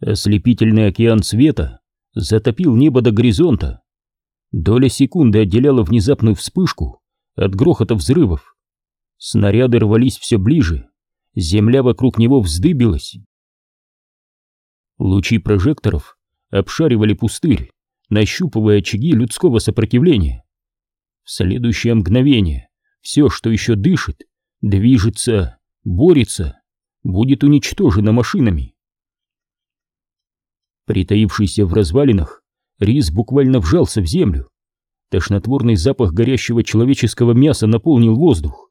Ослепительный океан света затопил небо до горизонта. Доля секунды отделяла внезапную вспышку от грохота взрывов. Снаряды рвались все ближе, земля вокруг него вздыбилась. Лучи прожекторов обшаривали пустырь, нащупывая очаги людского сопротивления. В следующее мгновение все, что еще дышит, движется, борется, будет уничтожено машинами. Притаившийся в развалинах, Рис буквально вжался в землю. Тошнотворный запах горящего человеческого мяса наполнил воздух.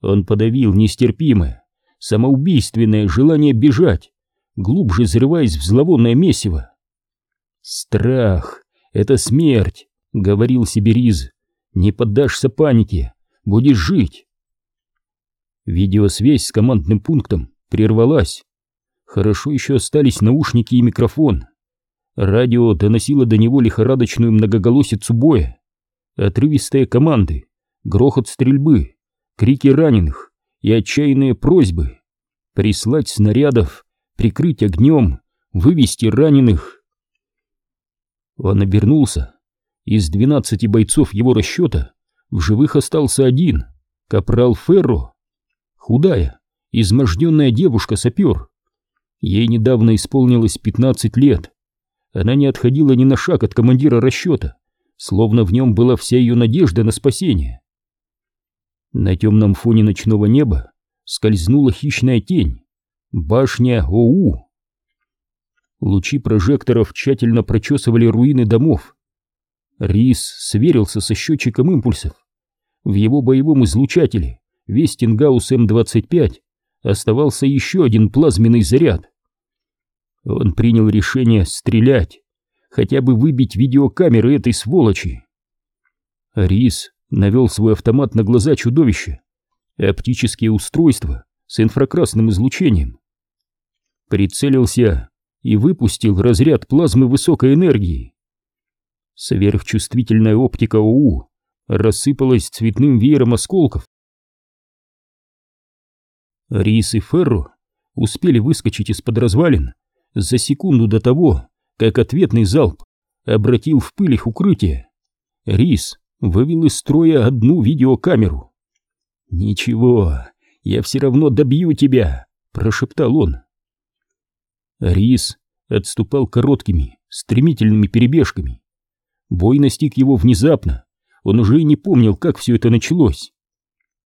Он подавил нестерпимое, самоубийственное желание бежать, глубже взрываясь в зловонное месиво. «Страх — это смерть», — говорил себе Риз. «Не поддашься панике, будешь жить». Видеосвязь с командным пунктом прервалась. Хорошо еще остались наушники и микрофон. Радио доносило до него лихорадочную многоголосицу боя. Отрывистые команды, грохот стрельбы, крики раненых и отчаянные просьбы прислать снарядов, прикрыть огнем, вывести раненых. Он обернулся. Из двенадцати бойцов его расчета в живых остался один, капрал Ферро. Худая, изможденная девушка-сапер. Ей недавно исполнилось пятнадцать лет. Она не отходила ни на шаг от командира расчета, словно в нем была вся ее надежда на спасение. На темном фоне ночного неба скользнула хищная тень. Башня ОУ. Лучи прожекторов тщательно прочесывали руины домов. Рис сверился со счетчиком импульсов. В его боевом излучателе Вестингаус М-25 оставался еще один плазменный заряд. Он принял решение стрелять, хотя бы выбить видеокамеры этой сволочи. Рис навел свой автомат на глаза чудовища. Оптические устройства с инфракрасным излучением. Прицелился и выпустил разряд плазмы высокой энергии. Сверхчувствительная оптика ОУ рассыпалась цветным веером осколков. Рис и Ферро успели выскочить из-под развалин за секунду до того, как ответный залп обратил в пыль их укрытие. Рис вывел из строя одну видеокамеру. «Ничего, я все равно добью тебя», — прошептал он. Рис отступал короткими, стремительными перебежками. Бой настиг его внезапно, он уже и не помнил, как все это началось.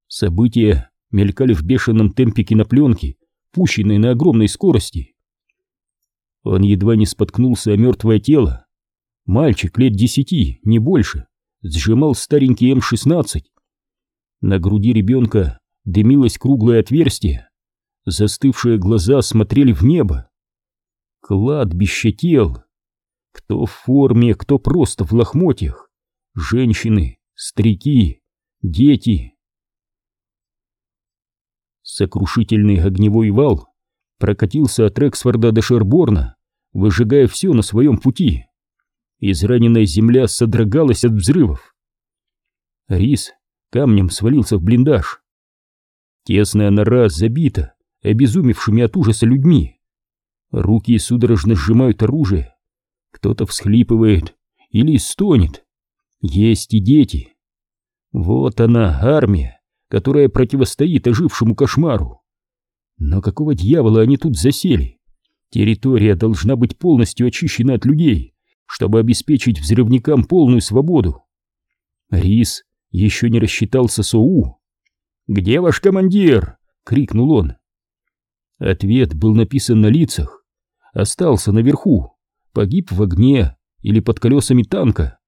События мелькали в бешеном темпе кинопленки, пущенной на огромной скорости. Он едва не споткнулся о мертвое тело. Мальчик лет десяти, не больше, сжимал старенький М-16. На груди ребенка дымилось круглое отверстие. Застывшие глаза смотрели в небо. Кладбище тел. Кто в форме, кто просто в лохмотьях. Женщины, старики, дети. Сокрушительный огневой вал прокатился от Рексфорда до Шерборна, выжигая все на своем пути. Израненная земля содрогалась от взрывов. Рис камнем свалился в блиндаж. Тесная нора забита обезумевшими от ужаса людьми. Руки судорожно сжимают оружие. Кто-то всхлипывает или стонет. Есть и дети. Вот она, армия, которая противостоит ожившему кошмару. Но какого дьявола они тут засели? Территория должна быть полностью очищена от людей, чтобы обеспечить взрывникам полную свободу. Рис еще не рассчитался с ОУ. «Где ваш командир?» — крикнул он. Ответ был написан на лицах. Остался наверху, погиб в огне или под колесами танка.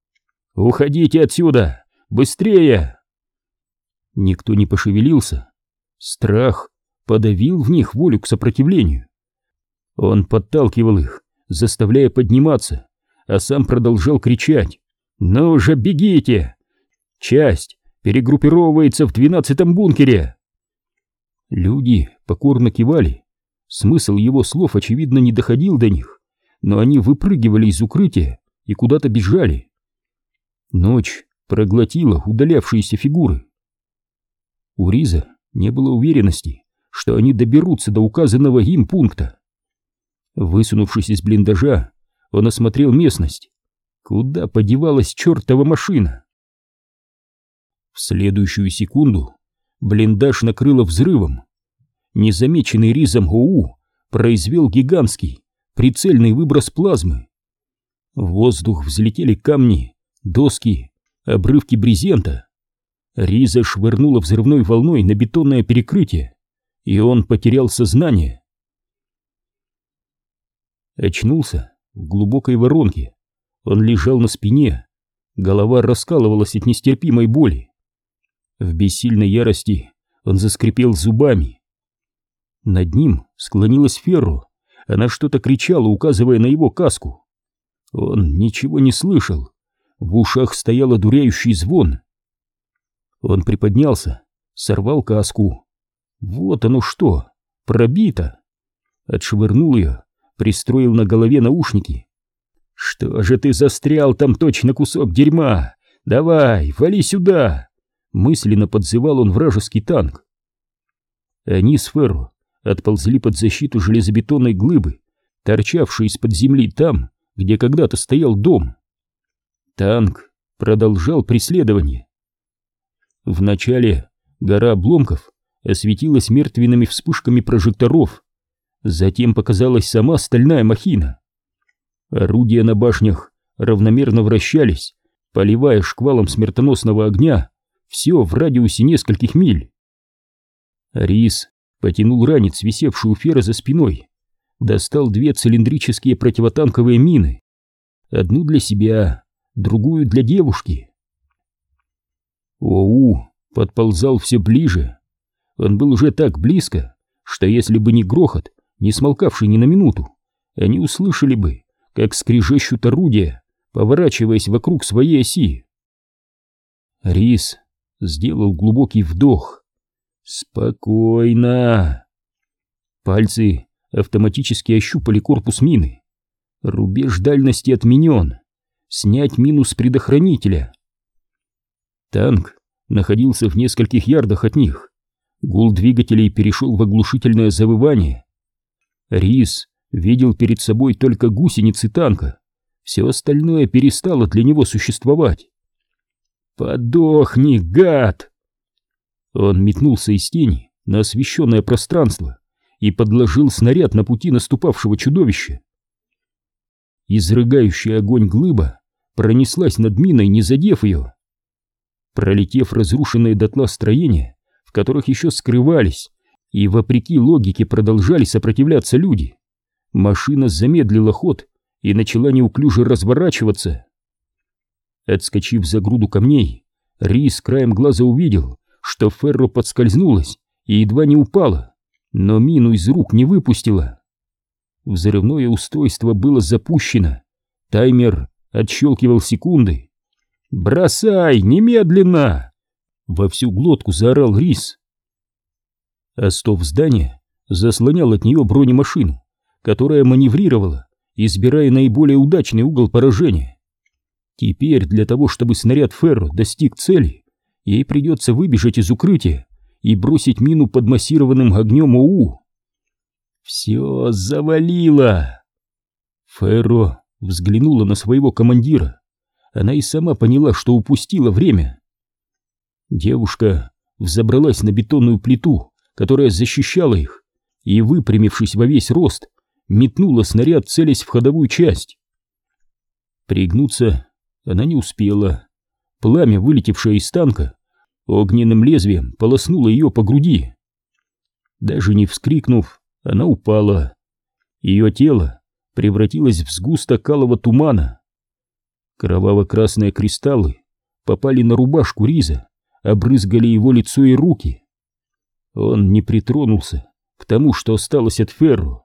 «Уходите отсюда! Быстрее!» Никто не пошевелился. Страх подавил в них волю к сопротивлению. Он подталкивал их, заставляя подниматься, а сам продолжал кричать. «Ну же, бегите! Часть перегруппировывается в двенадцатом бункере!» Люди покорно кивали. Смысл его слов, очевидно, не доходил до них, но они выпрыгивали из укрытия и куда-то бежали. Ночь проглотила удалявшиеся фигуры. У Риза не было уверенности, что они доберутся до указанного им пункта. Высунувшись из блиндажа, он осмотрел местность. Куда подевалась чертова машина? В следующую секунду блиндаж накрыло взрывом. Незамеченный ризом ОУ произвел гигантский, прицельный выброс плазмы. В воздух взлетели камни, доски, обрывки брезента. Риза швырнула взрывной волной на бетонное перекрытие, и он потерял сознание. Очнулся в глубокой воронке. Он лежал на спине, голова раскалывалась от нестерпимой боли. В бессильной ярости он заскрипел зубами. Над ним склонилась Ферро, она что-то кричала, указывая на его каску. Он ничего не слышал, в ушах стоял одуряющий звон. Он приподнялся, сорвал каску. Вот оно что, пробито. Отшвырнул ее, пристроил на голове наушники. «Что же ты застрял там точно кусок дерьма? Давай, вали сюда!» Мысленно подзывал он вражеский танк. Они с Ферро отползли под защиту железобетонной глыбы, торчавшей из-под земли там, где когда-то стоял дом. Танк продолжал преследование. Вначале гора обломков осветилась мертвенными вспышками прожекторов, затем показалась сама стальная махина. Орудия на башнях равномерно вращались, поливая шквалом смертоносного огня все в радиусе нескольких миль. Рис потянул ранец, висевший у Фера за спиной, достал две цилиндрические противотанковые мины, одну для себя, другую для девушки. Оу подползал все ближе. Он был уже так близко, что если бы не грохот, не смолкавший ни на минуту, они услышали бы, как скрежещут орудия, поворачиваясь вокруг своей оси. Рис сделал глубокий вдох. Спокойно. Пальцы автоматически ощупали корпус мины. Рубеж дальности отменен. Снять мину с предохранителя. Танк находился в нескольких ярдах от них. Гул двигателей перешел в оглушительное завывание. Рис видел перед собой только гусеницы танка. Все остальное перестало для него существовать. «Подохни, гад!» Он метнулся из тени на освещенное пространство и подложил снаряд на пути наступавшего чудовища. Изрыгающая огонь глыба пронеслась над миной, не задев ее. Пролетев разрушенные дотла строения, в которых еще скрывались и, вопреки логике, продолжали сопротивляться люди, машина замедлила ход и начала неуклюже разворачиваться. Отскочив за груду камней, Рис краем глаза увидел, что Ферро подскользнулась и едва не упала, но мину из рук не выпустила. Взрывное устройство было запущено, таймер отщелкивал секунды. «Бросай, немедленно!» Во всю глотку заорал Рис. Остов здания заслонял от нее бронемашину, которая маневрировала, избирая наиболее удачный угол поражения. Теперь для того, чтобы снаряд Ферро достиг цели, ей придется выбежать из укрытия и бросить мину под массированным огнем ОУ. Все завалило. Ферро взглянула на своего командира. Она и сама поняла, что упустила время. Девушка взобралась на бетонную плиту, которая защищала их, и, выпрямившись во весь рост, метнула снаряд, целясь в ходовую часть. Пригнуться она не успела. Пламя, вылетевшее из танка, огненным лезвием полоснуло ее по груди. Даже не вскрикнув, она упала. Ее тело превратилось в сгусток калого тумана. Кроваво-красные кристаллы попали на рубашку Риза, обрызгали его лицо и руки. Он не притронулся к тому, что осталось от Ферру.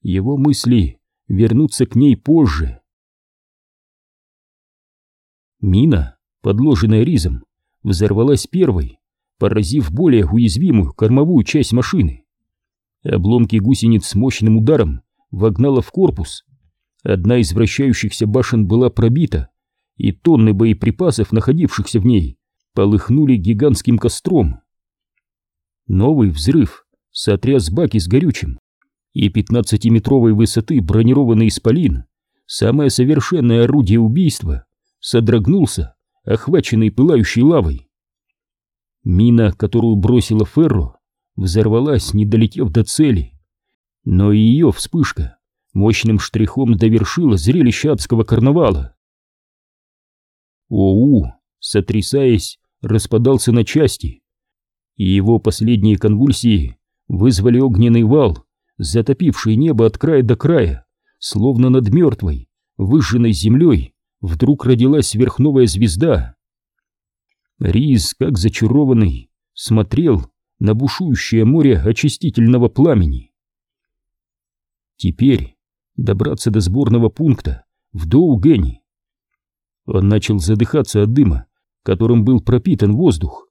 Его мысли вернутся к ней позже. Мина, подложенная ризом, взорвалась первой, поразив более уязвимую кормовую часть машины. Обломки гусениц с мощным ударом вогнала в корпус. Одна из вращающихся башен была пробита, и тонны боеприпасов, находившихся в ней, полыхнули гигантским костром. Новый взрыв сотряс баки с горючим, и 15-метровой высоты бронированный исполин, самое совершенное орудие убийства, содрогнулся, охваченный пылающей лавой. Мина, которую бросила Ферро, взорвалась, не долетев до цели, но и ее вспышка мощным штрихом довершила зрелище адского карнавала. ОУ, сотрясаясь, распадался на части, и его последние конвульсии вызвали огненный вал, затопивший небо от края до края, словно над мертвой, выжженной землей, вдруг родилась сверхновая звезда. Риз, как зачарованный, смотрел на бушующее море очистительного пламени. Теперь добраться до сборного пункта в Доугэне. Он начал задыхаться от дыма, которым был пропитан воздух.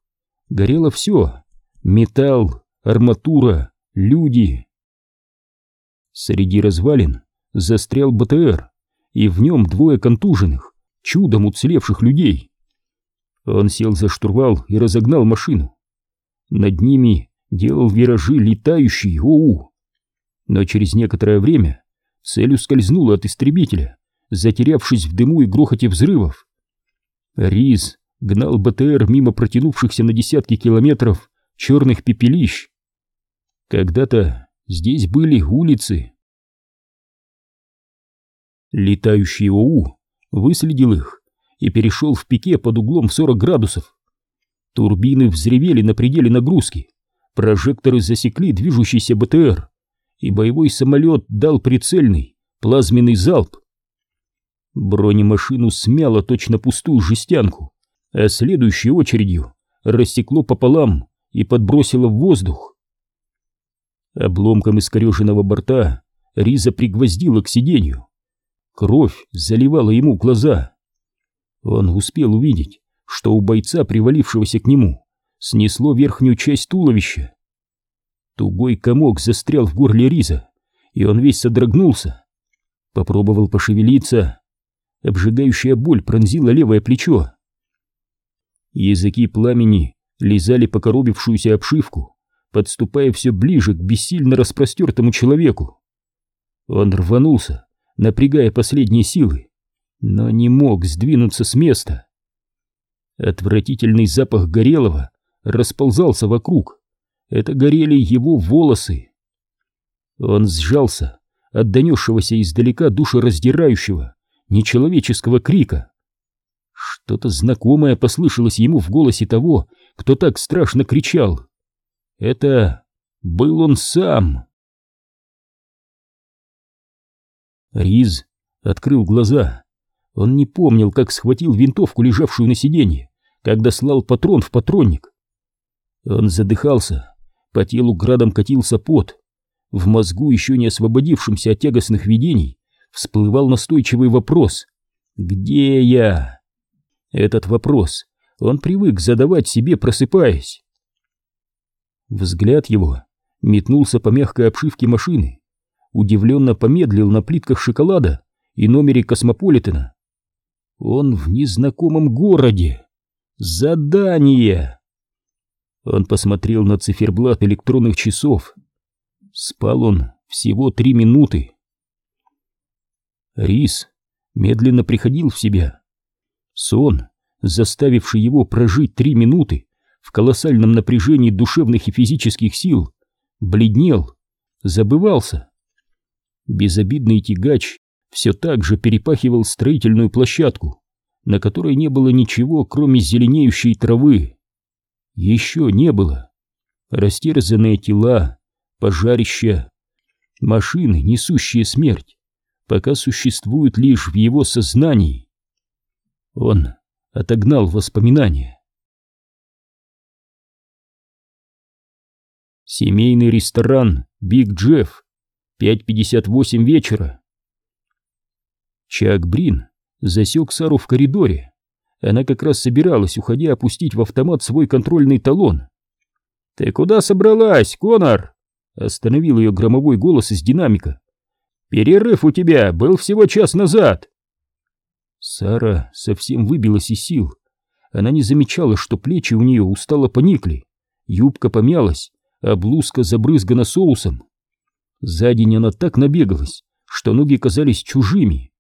Горело все — металл, арматура, люди. Среди развалин застрял БТР, и в нем двое контуженных, чудом уцелевших людей. Он сел за штурвал и разогнал машину. Над ними делал виражи летающий ОУ. Но через некоторое время цель ускользнула от истребителя, затерявшись в дыму и грохоте взрывов. Риз гнал БТР мимо протянувшихся на десятки километров черных пепелищ. Когда-то здесь были улицы. Летающий ОУ выследил их и перешел в пике под углом в 40 градусов. Турбины взревели на пределе нагрузки, прожекторы засекли движущийся БТР, и боевой самолет дал прицельный плазменный залп. Бронемашину смяло точно пустую жестянку, а следующей очередью рассекло пополам и подбросило в воздух. Обломком искореженного борта Риза пригвоздила к сиденью. Кровь заливала ему глаза. Он успел увидеть, что у бойца, привалившегося к нему, снесло верхнюю часть туловища. Тугой комок застрял в горле Риза, и он весь содрогнулся. Попробовал пошевелиться. Обжигающая боль пронзила левое плечо. Языки пламени лизали покоробившуюся обшивку, подступая все ближе к бессильно распростертому человеку. Он рванулся, напрягая последние силы, но не мог сдвинуться с места. Отвратительный запах горелого расползался вокруг. Это горели его волосы. Он сжался от донесшегося издалека душераздирающего, нечеловеческого крика. Что-то знакомое послышалось ему в голосе того, кто так страшно кричал. Это был он сам. Риз открыл глаза. Он не помнил, как схватил винтовку, лежавшую на сиденье, когда слал патрон в патронник. Он задыхался, по телу градом катился пот. В мозгу, еще не освободившемся от тягостных видений, всплывал настойчивый вопрос «Где я?». Этот вопрос он привык задавать себе, просыпаясь. Взгляд его метнулся по мягкой обшивке машины, удивленно помедлил на плитках шоколада и номере Космополитена. Он в незнакомом городе. Задание! Он посмотрел на циферблат электронных часов. Спал он всего три минуты. Рис медленно приходил в себя. Сон, заставивший его прожить три минуты в колоссальном напряжении душевных и физических сил, бледнел, забывался. Безобидный тягач все так же перепахивал строительную площадку, на которой не было ничего, кроме зеленеющей травы. Еще не было. Растерзанные тела, пожарища, машины, несущие смерть, пока существуют лишь в его сознании. Он отогнал воспоминания. Семейный ресторан «Биг Джефф», 5.58 вечера. Чак Брин засек Сару в коридоре. Она как раз собиралась, уходя, опустить в автомат свой контрольный талон. «Ты куда собралась, Конор?» Остановил ее громовой голос из динамика. «Перерыв у тебя был всего час назад!» Сара совсем выбилась из сил. Она не замечала, что плечи у нее устало поникли, юбка помялась, а блузка забрызгана соусом. За день она так набегалась, что ноги казались чужими.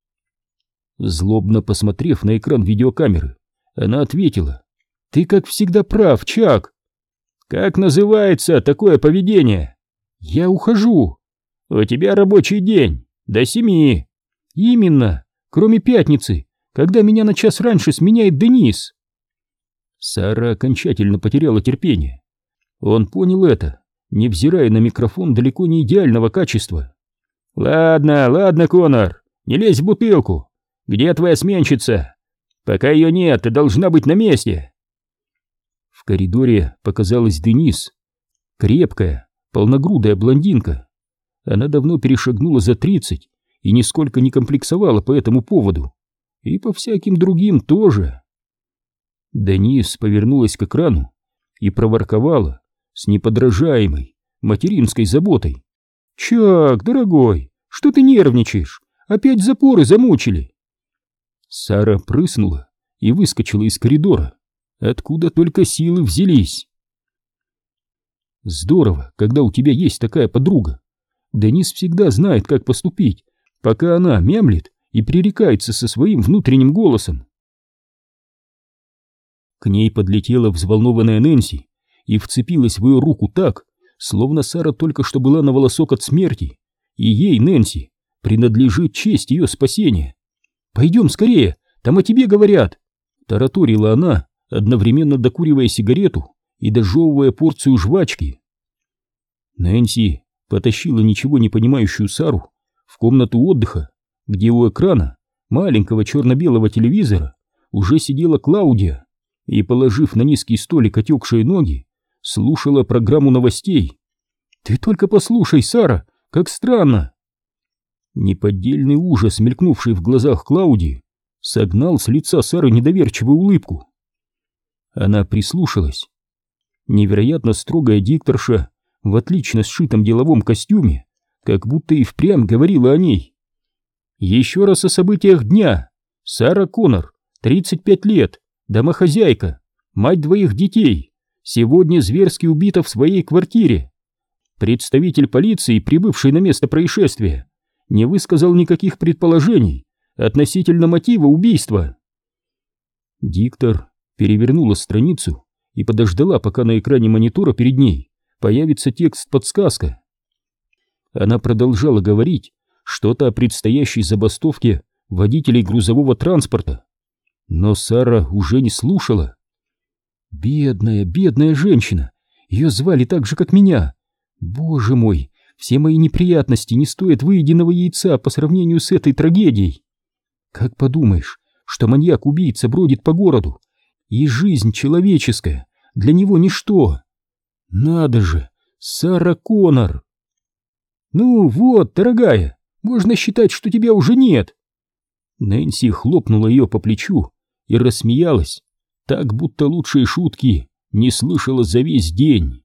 Злобно посмотрев на экран видеокамеры, она ответила. «Ты, как всегда, прав, Чак!» «Как называется такое поведение?» «Я ухожу!» «У тебя рабочий день, до семи!» «Именно, кроме пятницы, когда меня на час раньше сменяет Денис!» Сара окончательно потеряла терпение. Он понял это, невзирая на микрофон далеко не идеального качества. «Ладно, ладно, Конор, не лезь в бутылку. Где твоя сменщица? Пока ее нет, ты должна быть на месте!» В коридоре показалась Денис. Крепкая, полногрудая блондинка. Она давно перешагнула за тридцать и нисколько не комплексовала по этому поводу. И по всяким другим тоже. Денис повернулась к экрану и проворковала с неподражаемой материнской заботой. «Чак, дорогой, что ты нервничаешь? Опять запоры замучили!» Сара прыснула и выскочила из коридора, откуда только силы взялись. Здорово, когда у тебя есть такая подруга. Денис всегда знает, как поступить, пока она мямлит и пререкается со своим внутренним голосом. К ней подлетела взволнованная Нэнси и вцепилась в ее руку так, словно Сара только что была на волосок от смерти, и ей, Нэнси, принадлежит честь ее спасения. «Пойдем скорее, там о тебе говорят!» Тараторила она, одновременно докуривая сигарету и дожевывая порцию жвачки. Нэнси потащила ничего не понимающую Сару в комнату отдыха, где у экрана маленького черно-белого телевизора уже сидела Клаудия и, положив на низкий столик отекшие ноги, слушала программу новостей. «Ты только послушай, Сара, как странно!» Неподдельный ужас, мелькнувший в глазах Клауди, согнал с лица Сары недоверчивую улыбку. Она прислушалась. Невероятно строгая дикторша в отлично сшитом деловом костюме, как будто и впрямь говорила о ней. Еще раз о событиях дня. Сара Коннор, 35 лет, домохозяйка, мать двоих детей, сегодня зверски убита в своей квартире. Представитель полиции, прибывший на место происшествия, не высказал никаких предположений относительно мотива убийства. Диктор перевернула страницу и подождала, пока на экране монитора перед ней появится текст-подсказка. Она продолжала говорить что-то о предстоящей забастовке водителей грузового транспорта, но Сара уже не слушала. Бедная, бедная женщина, ее звали так же, как меня. Боже мой, все мои неприятности не стоят выеденного яйца по сравнению с этой трагедией. Как подумаешь, что маньяк-убийца бродит по городу, и жизнь человеческая для него ничто. Надо же, Сара Коннор. Ну вот, дорогая, можно считать, что тебя уже нет. Нэнси хлопнула ее по плечу и рассмеялась, так будто лучшие шутки не слышала за весь день.